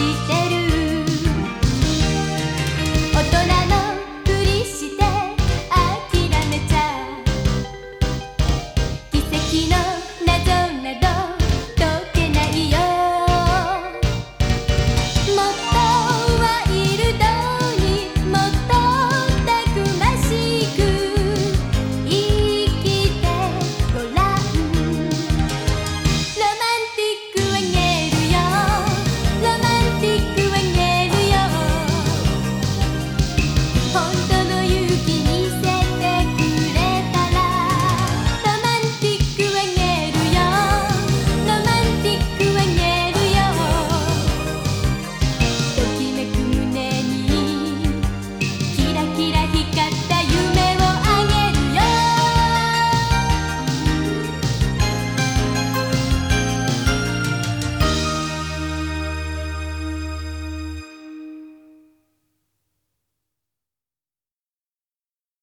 して